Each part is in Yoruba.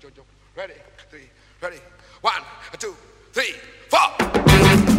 Jojo. Ready, three, ready. One, two, three, four.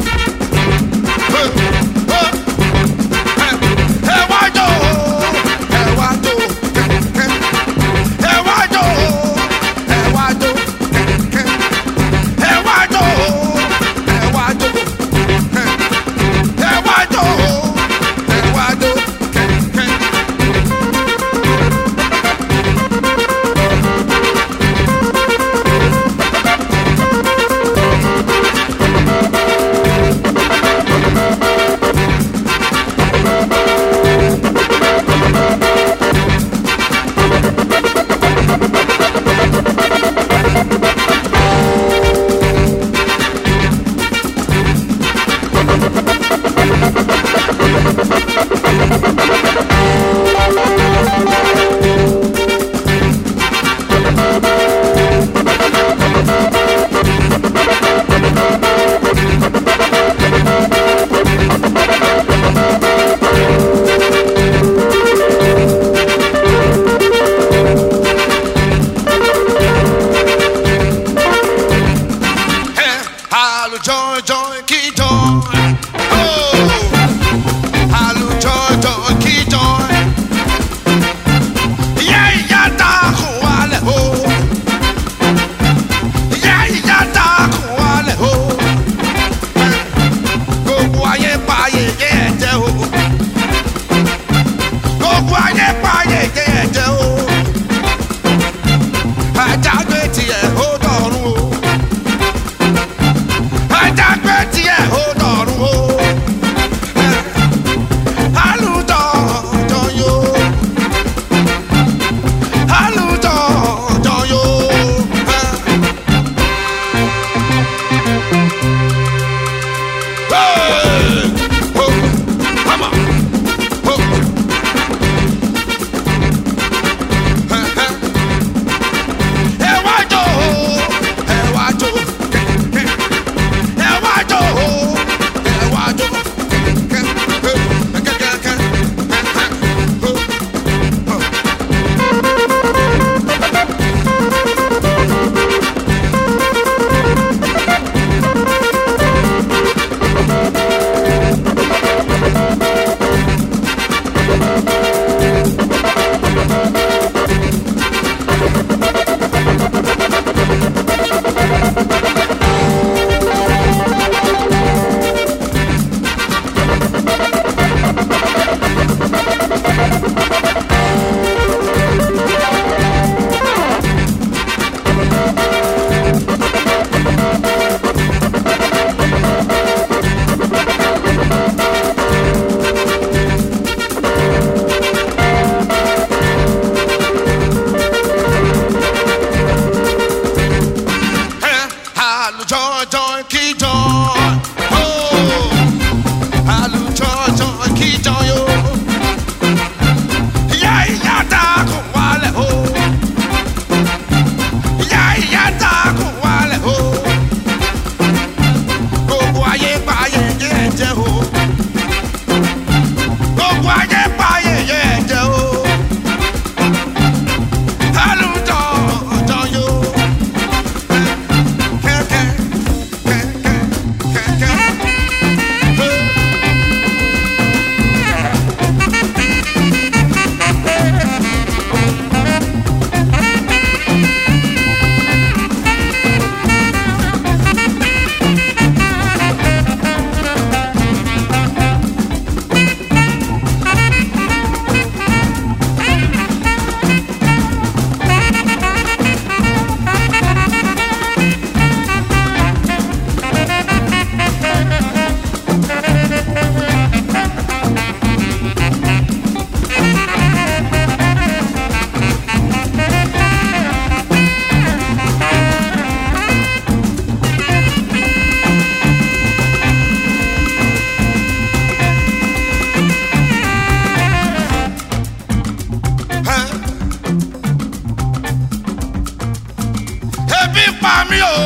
pa mí o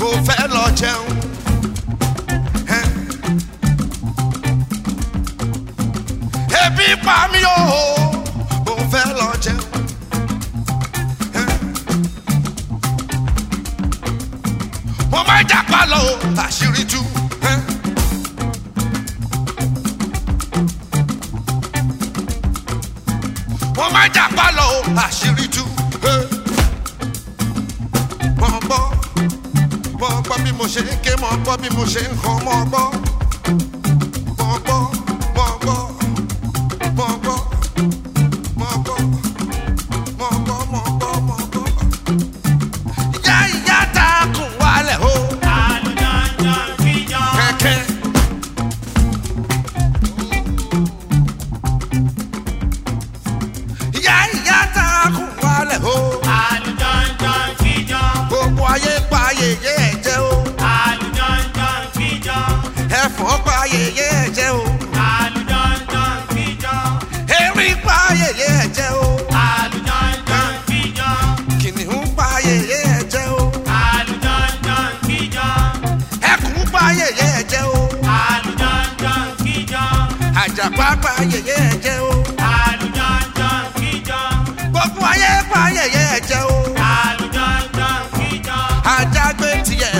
kò fẹ́ lọ jẹun. ebi pa mí o kò fẹ́ lọ jẹun. mo máa jápa lọ o àṣírí tú. mo máa jápa lọ o àṣírí. gbọ́ bí mo ṣe ń kọ́ ọmọ ọgbọ́n. ẹ̀jẹ̀ o. àlùjọ̀njọ̀n kíjọ. gbogbo ayé fàyẹ̀yẹ̀ ẹ̀jẹ̀ o. àlùjọ̀njọ̀n kíjọ. ajá gbé tiẹ̀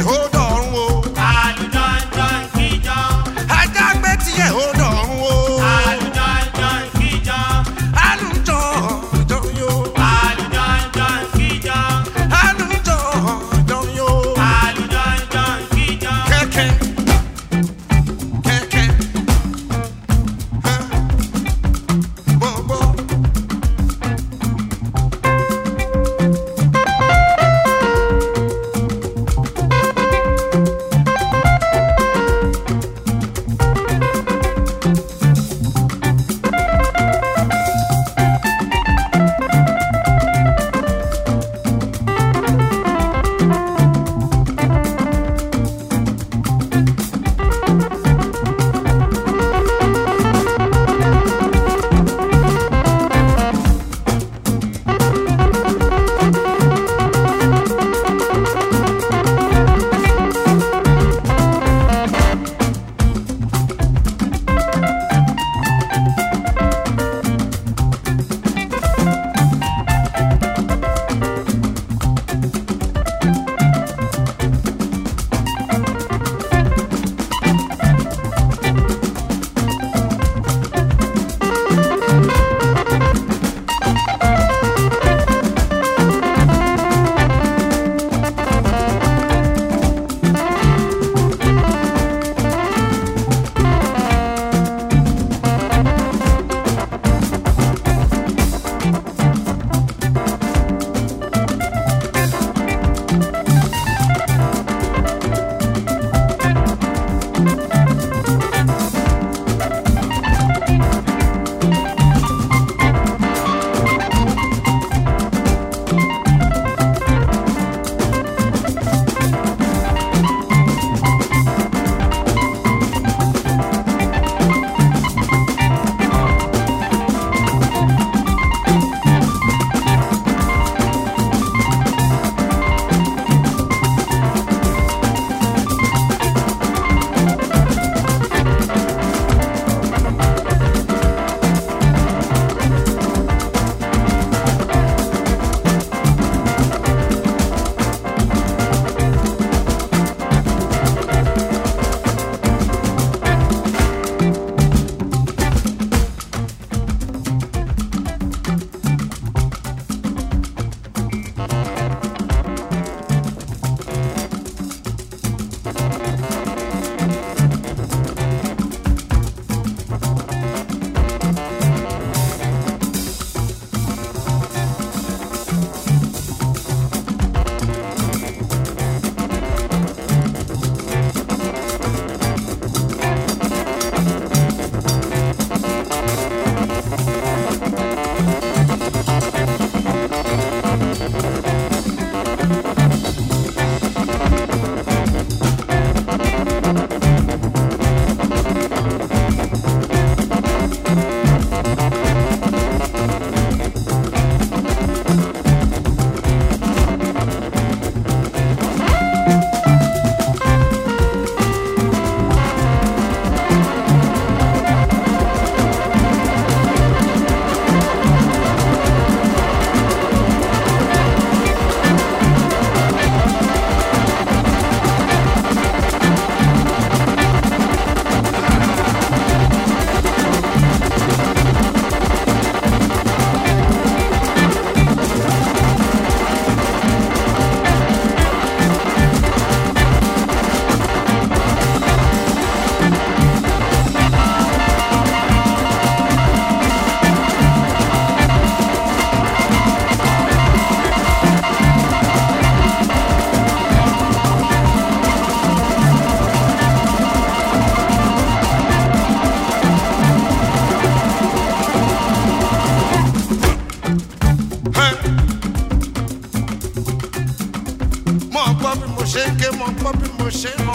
pushing